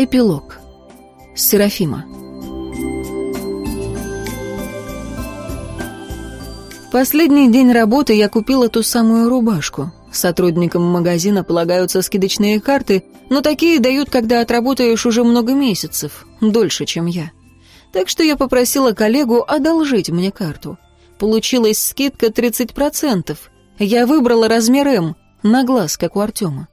Эпилог. Серафима. Последний день работы я купила ту самую рубашку. Сотрудникам магазина полагаются скидочные карты, но такие дают, когда отработаешь уже много месяцев, дольше, чем я. Так что я попросила коллегу одолжить мне карту. Получилась скидка 30%. Я выбрала размер М, на глаз, как у Артема.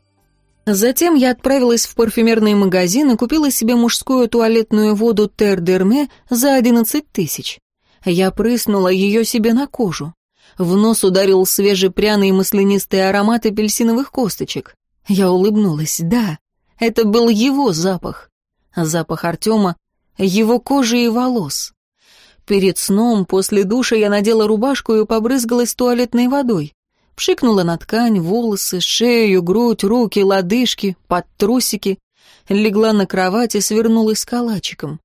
Затем я отправилась в парфюмерный магазин и купила себе мужскую туалетную воду Тердерме за 11 тысяч. Я прыснула ее себе на кожу. В нос ударил свежепряный маслянистый аромат апельсиновых косточек. Я улыбнулась, да, это был его запах. Запах Артема, его кожи и волос. Перед сном, после душа, я надела рубашку и побрызгалась туалетной водой. Пшикнула на ткань, волосы, шею, грудь, руки, лодыжки, под трусики. Легла на кровать и свернулась калачиком.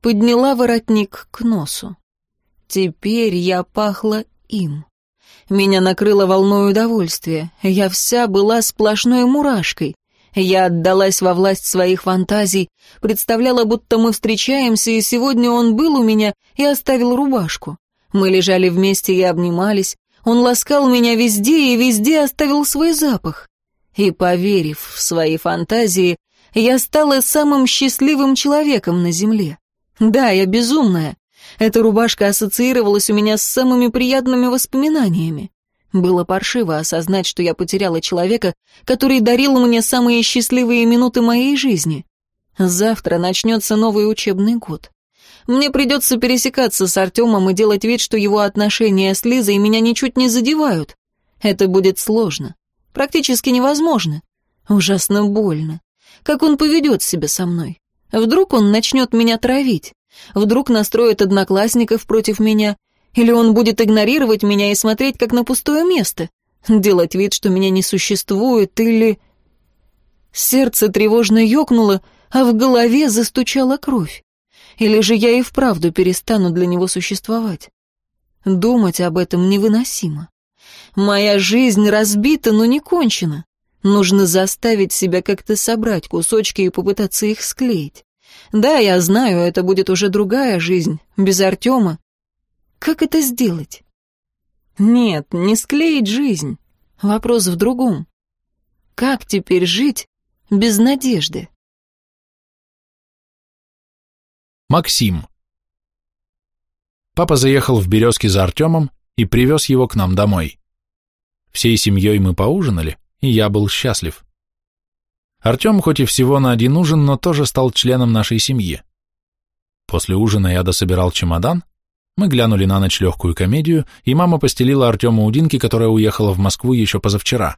Подняла воротник к носу. Теперь я пахла им. Меня накрыло волной удовольствия. Я вся была сплошной мурашкой. Я отдалась во власть своих фантазий, представляла, будто мы встречаемся, и сегодня он был у меня и оставил рубашку. Мы лежали вместе и обнимались, он ласкал меня везде и везде оставил свой запах. И, поверив в свои фантазии, я стала самым счастливым человеком на земле. Да, я безумная. Эта рубашка ассоциировалась у меня с самыми приятными воспоминаниями. Было паршиво осознать, что я потеряла человека, который дарил мне самые счастливые минуты моей жизни. Завтра начнется новый учебный год. Мне придется пересекаться с Артемом и делать вид, что его отношения с Лизой меня ничуть не задевают. Это будет сложно. Практически невозможно. Ужасно больно. Как он поведет себя со мной? Вдруг он начнет меня травить? Вдруг настроит одноклассников против меня? Или он будет игнорировать меня и смотреть как на пустое место? Делать вид, что меня не существует, или... Сердце тревожно ёкнуло, а в голове застучала кровь. Или же я и вправду перестану для него существовать? Думать об этом невыносимо. Моя жизнь разбита, но не кончена. Нужно заставить себя как-то собрать кусочки и попытаться их склеить. Да, я знаю, это будет уже другая жизнь, без Артема. Как это сделать? Нет, не склеить жизнь. Вопрос в другом. Как теперь жить без надежды? Максим. Папа заехал в Березки за Артемом и привез его к нам домой. Всей семьей мы поужинали, и я был счастлив. Артем хоть и всего на один ужин, но тоже стал членом нашей семьи. После ужина я дособирал чемодан, мы глянули на ночь легкую комедию, и мама постелила Артема удинки, которая уехала в Москву еще позавчера.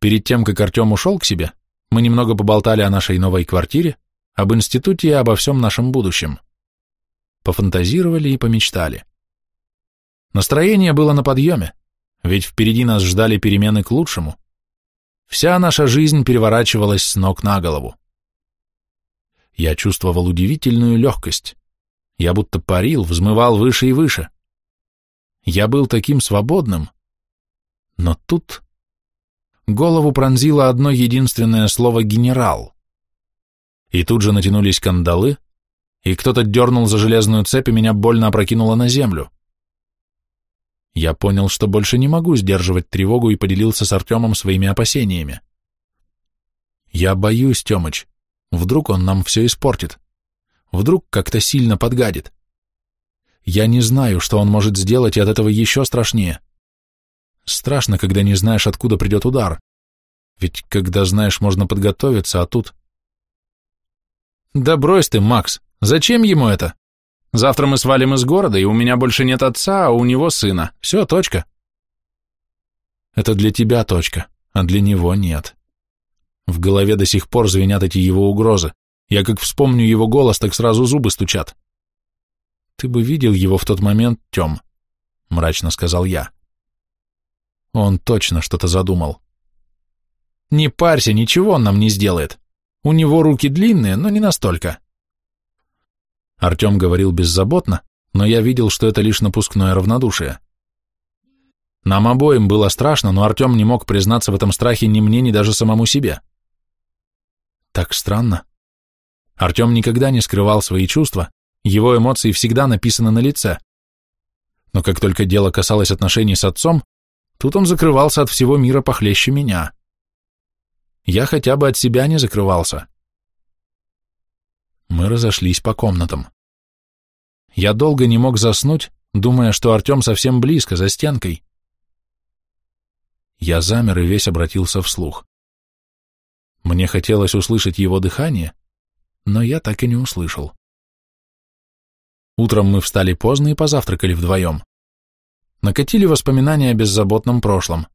Перед тем, как Артем ушел к себе, мы немного поболтали о нашей новой квартире, об институте и обо всем нашем будущем. Пофантазировали и помечтали. Настроение было на подъеме, ведь впереди нас ждали перемены к лучшему. Вся наша жизнь переворачивалась с ног на голову. Я чувствовал удивительную легкость. Я будто парил, взмывал выше и выше. Я был таким свободным. Но тут голову пронзило одно единственное слово «генерал» и тут же натянулись кандалы, и кто-то дернул за железную цепь, и меня больно опрокинуло на землю. Я понял, что больше не могу сдерживать тревогу и поделился с Артемом своими опасениями. «Я боюсь, Темыч. Вдруг он нам все испортит. Вдруг как-то сильно подгадит. Я не знаю, что он может сделать, и от этого еще страшнее. Страшно, когда не знаешь, откуда придет удар. Ведь когда знаешь, можно подготовиться, а тут...» Да брось ты, Макс, зачем ему это? Завтра мы свалим из города, и у меня больше нет отца, а у него сына. Все, точка. Это для тебя точка, а для него нет. В голове до сих пор звенят эти его угрозы. Я как вспомню его голос, так сразу зубы стучат. Ты бы видел его в тот момент, Тем, мрачно сказал я. Он точно что-то задумал. Не парься, ничего он нам не сделает. У него руки длинные, но не настолько. Артем говорил беззаботно, но я видел, что это лишь напускное равнодушие. Нам обоим было страшно, но Артем не мог признаться в этом страхе ни мне, ни даже самому себе. Так странно. Артем никогда не скрывал свои чувства, его эмоции всегда написаны на лице. Но как только дело касалось отношений с отцом, тут он закрывался от всего мира похлеще меня я хотя бы от себя не закрывался. Мы разошлись по комнатам. Я долго не мог заснуть, думая, что Артем совсем близко, за стенкой. Я замер и весь обратился вслух. Мне хотелось услышать его дыхание, но я так и не услышал. Утром мы встали поздно и позавтракали вдвоем. Накатили воспоминания о беззаботном прошлом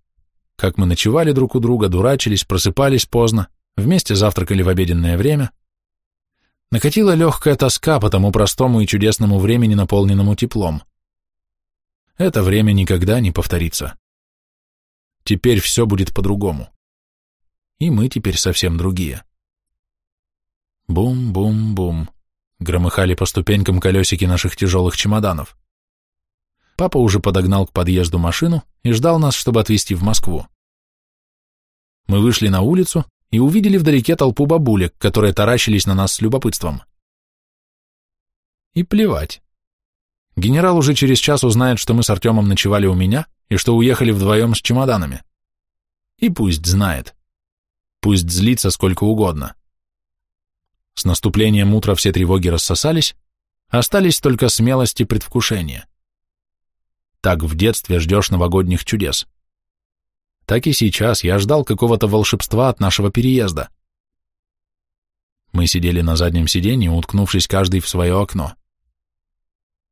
как мы ночевали друг у друга, дурачились, просыпались поздно, вместе завтракали в обеденное время. Накатила легкая тоска по тому простому и чудесному времени, наполненному теплом. Это время никогда не повторится. Теперь все будет по-другому. И мы теперь совсем другие. Бум-бум-бум. Громыхали по ступенькам колесики наших тяжелых чемоданов. Папа уже подогнал к подъезду машину и ждал нас, чтобы отвезти в Москву. Мы вышли на улицу и увидели вдалеке толпу бабулек, которые таращились на нас с любопытством. И плевать. Генерал уже через час узнает, что мы с Артемом ночевали у меня и что уехали вдвоем с чемоданами. И пусть знает. Пусть злится сколько угодно. С наступлением утра все тревоги рассосались, остались только смелость и предвкушение. Так в детстве ждешь новогодних чудес. Так и сейчас я ждал какого-то волшебства от нашего переезда. Мы сидели на заднем сиденье, уткнувшись каждый в свое окно.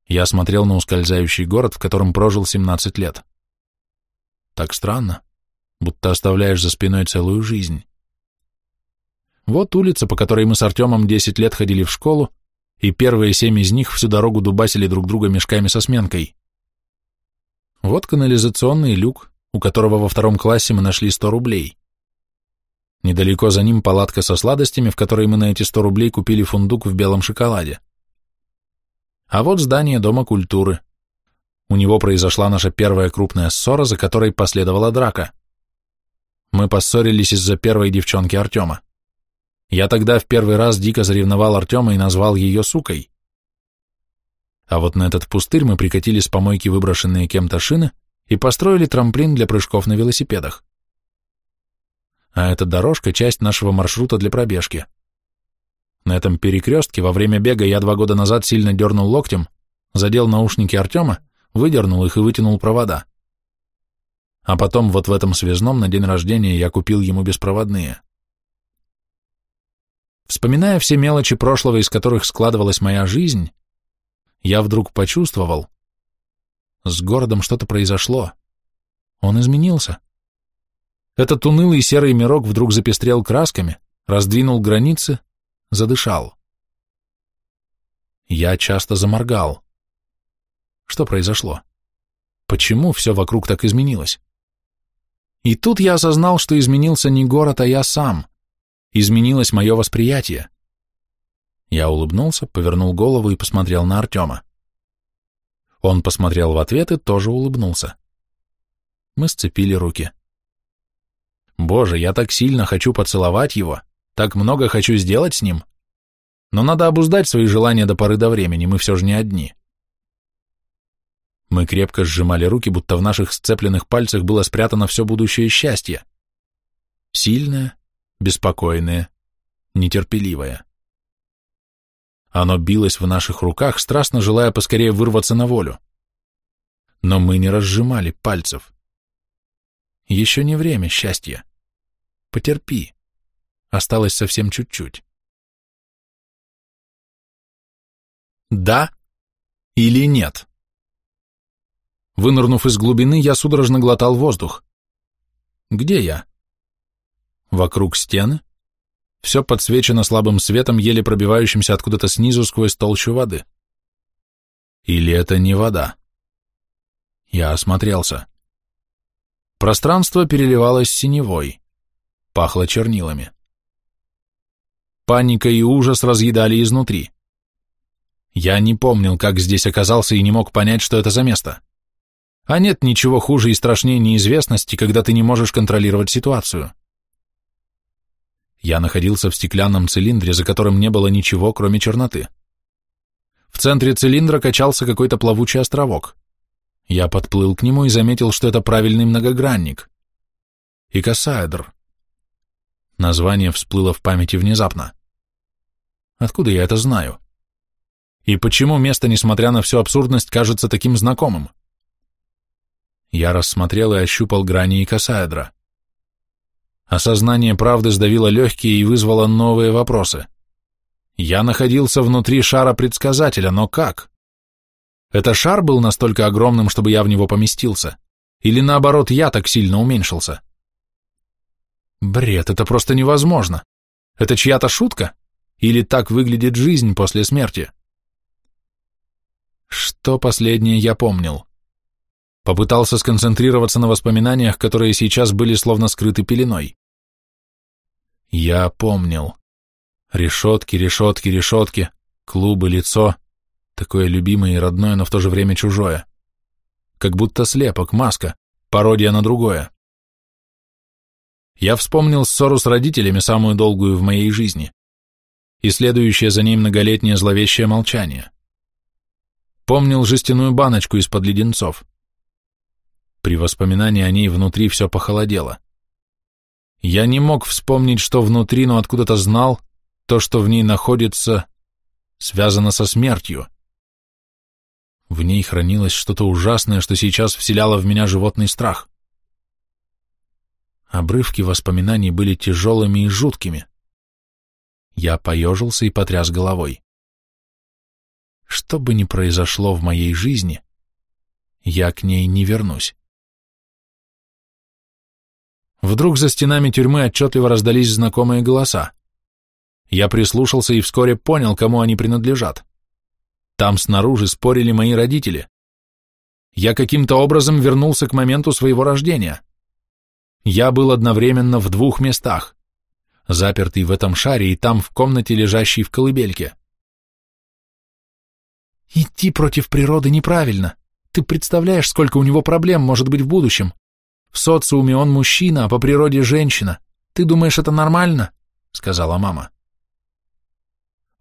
Я смотрел на ускользающий город, в котором прожил 17 лет. Так странно, будто оставляешь за спиной целую жизнь. Вот улица, по которой мы с Артемом 10 лет ходили в школу, и первые семь из них всю дорогу дубасили друг друга мешками со сменкой. Вот канализационный люк, у которого во втором классе мы нашли 100 рублей. Недалеко за ним палатка со сладостями, в которой мы на эти 100 рублей купили фундук в белом шоколаде. А вот здание Дома культуры. У него произошла наша первая крупная ссора, за которой последовала драка. Мы поссорились из-за первой девчонки Артема. Я тогда в первый раз дико заревновал Артема и назвал ее сукой. А вот на этот пустырь мы прикатили с помойки выброшенные кем-то шины и построили трамплин для прыжков на велосипедах. А эта дорожка — часть нашего маршрута для пробежки. На этом перекрестке во время бега я два года назад сильно дернул локтем, задел наушники Артема, выдернул их и вытянул провода. А потом вот в этом связном на день рождения я купил ему беспроводные. Вспоминая все мелочи прошлого, из которых складывалась моя жизнь, я вдруг почувствовал. С городом что-то произошло. Он изменился. Этот унылый серый мирок вдруг запестрел красками, раздвинул границы, задышал. Я часто заморгал. Что произошло? Почему все вокруг так изменилось? И тут я осознал, что изменился не город, а я сам. Изменилось мое восприятие. Я улыбнулся, повернул голову и посмотрел на Артема. Он посмотрел в ответ и тоже улыбнулся. Мы сцепили руки. Боже, я так сильно хочу поцеловать его, так много хочу сделать с ним. Но надо обуздать свои желания до поры до времени, мы все же не одни. Мы крепко сжимали руки, будто в наших сцепленных пальцах было спрятано все будущее счастье. Сильное, беспокойное, нетерпеливое. Оно билось в наших руках, страстно желая поскорее вырваться на волю. Но мы не разжимали пальцев. Еще не время счастья. Потерпи. Осталось совсем чуть-чуть. Да или нет? Вынырнув из глубины, я судорожно глотал воздух. Где я? Вокруг стены? Все подсвечено слабым светом, еле пробивающимся откуда-то снизу сквозь толщу воды. Или это не вода? Я осмотрелся. Пространство переливалось синевой, пахло чернилами. Паника и ужас разъедали изнутри. Я не помнил, как здесь оказался и не мог понять, что это за место. А нет ничего хуже и страшнее неизвестности, когда ты не можешь контролировать ситуацию. — я находился в стеклянном цилиндре, за которым не было ничего, кроме черноты. В центре цилиндра качался какой-то плавучий островок. Я подплыл к нему и заметил, что это правильный многогранник. Икосаэдр. Название всплыло в памяти внезапно. Откуда я это знаю? И почему место, несмотря на всю абсурдность, кажется таким знакомым? Я рассмотрел и ощупал грани икосаэдра. Осознание правды сдавило легкие и вызвало новые вопросы. Я находился внутри шара предсказателя, но как? Это шар был настолько огромным, чтобы я в него поместился? Или наоборот, я так сильно уменьшился? Бред, это просто невозможно. Это чья-то шутка? Или так выглядит жизнь после смерти? Что последнее я помнил? Попытался сконцентрироваться на воспоминаниях, которые сейчас были словно скрыты пеленой. Я помнил. Решетки, решетки, решетки, клубы, лицо. Такое любимое и родное, но в то же время чужое. Как будто слепок, маска, пародия на другое. Я вспомнил ссору с родителями, самую долгую в моей жизни, и следующее за ней многолетнее зловещее молчание. Помнил жестяную баночку из-под леденцов. При воспоминании о ней внутри все похолодело. Я не мог вспомнить, что внутри, но откуда-то знал, то, что в ней находится, связано со смертью. В ней хранилось что-то ужасное, что сейчас вселяло в меня животный страх. Обрывки воспоминаний были тяжелыми и жуткими. Я поежился и потряс головой. Что бы ни произошло в моей жизни, я к ней не вернусь. Вдруг за стенами тюрьмы отчетливо раздались знакомые голоса. Я прислушался и вскоре понял, кому они принадлежат. Там снаружи спорили мои родители. Я каким-то образом вернулся к моменту своего рождения. Я был одновременно в двух местах, запертый в этом шаре и там в комнате, лежащей в колыбельке. Идти против природы неправильно. Ты представляешь, сколько у него проблем может быть в будущем, в социуме он мужчина, а по природе женщина. Ты думаешь, это нормально?» — сказала мама.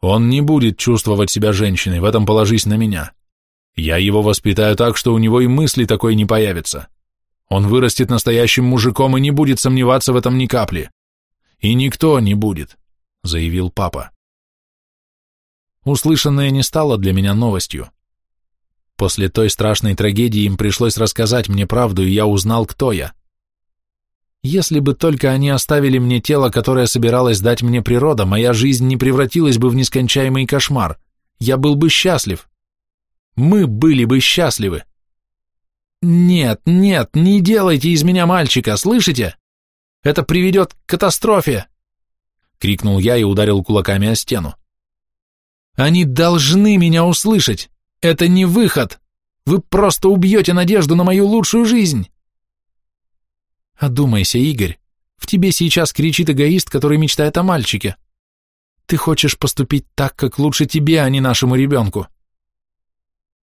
«Он не будет чувствовать себя женщиной, в этом положись на меня. Я его воспитаю так, что у него и мысли такой не появится. Он вырастет настоящим мужиком и не будет сомневаться в этом ни капли. И никто не будет», — заявил папа. Услышанное не стало для меня новостью. После той страшной трагедии им пришлось рассказать мне правду, и я узнал, кто я. Если бы только они оставили мне тело, которое собиралась дать мне природа, моя жизнь не превратилась бы в нескончаемый кошмар. Я был бы счастлив. Мы были бы счастливы. Нет, нет, не делайте из меня мальчика, слышите? Это приведет к катастрофе!» Крикнул я и ударил кулаками о стену. «Они должны меня услышать!» Это не выход. Вы просто убьете надежду на мою лучшую жизнь. Одумайся, Игорь. В тебе сейчас кричит эгоист, который мечтает о мальчике. Ты хочешь поступить так, как лучше тебе, а не нашему ребенку.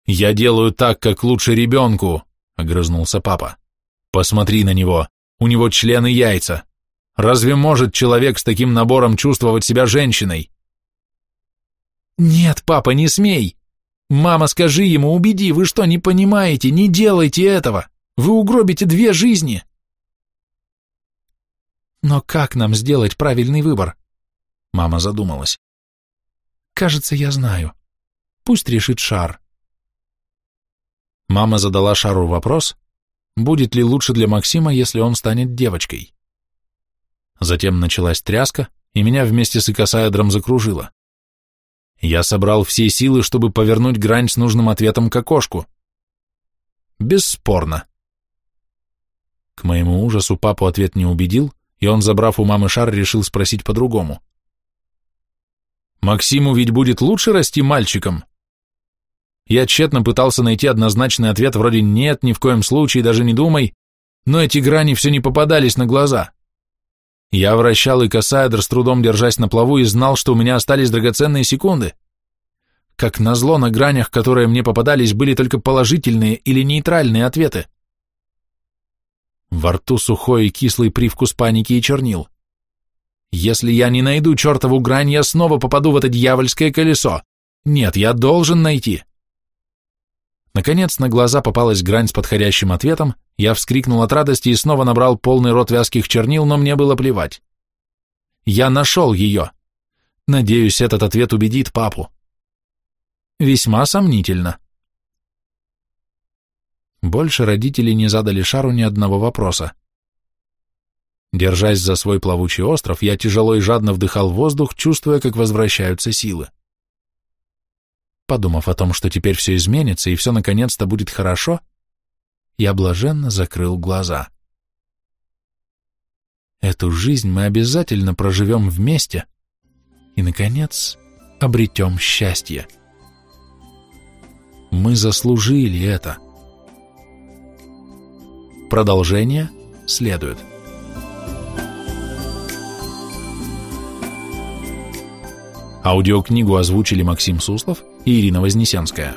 Я делаю так, как лучше ребенку, огрызнулся папа. Посмотри на него. У него члены яйца. Разве может человек с таким набором чувствовать себя женщиной? Нет, папа, не смей. Мама, скажи ему, убеди, вы что, не понимаете, не делайте этого. Вы угробите две жизни. Но как нам сделать правильный выбор? Мама задумалась. Кажется, я знаю. Пусть решит шар. Мама задала шару вопрос, будет ли лучше для Максима, если он станет девочкой. Затем началась тряска, и меня вместе с икосаэдром закружило. Я собрал все силы, чтобы повернуть грань с нужным ответом к окошку. Бесспорно. К моему ужасу папу ответ не убедил, и он, забрав у мамы шар, решил спросить по-другому. «Максиму ведь будет лучше расти мальчиком?» Я тщетно пытался найти однозначный ответ вроде «нет, ни в коем случае, даже не думай», но эти грани все не попадались на глаза. Я вращал и косаэдр, с трудом держась на плаву, и знал, что у меня остались драгоценные секунды. Как назло, на гранях, которые мне попадались, были только положительные или нейтральные ответы. Во рту сухой и кислый привкус паники и чернил. Если я не найду чертову грань, я снова попаду в это дьявольское колесо. Нет, я должен найти. Наконец на глаза попалась грань с подходящим ответом, я вскрикнул от радости и снова набрал полный рот вязких чернил, но мне было плевать. Я нашел ее. Надеюсь, этот ответ убедит папу. Весьма сомнительно. Больше родители не задали Шару ни одного вопроса. Держась за свой плавучий остров, я тяжело и жадно вдыхал воздух, чувствуя, как возвращаются силы. Подумав о том, что теперь все изменится и все наконец-то будет хорошо, я блаженно закрыл глаза. Эту жизнь мы обязательно проживем вместе и, наконец, обретем счастье. Мы заслужили это. Продолжение следует. Аудиокнигу озвучили Максим Суслов – Ирина Вознесенская.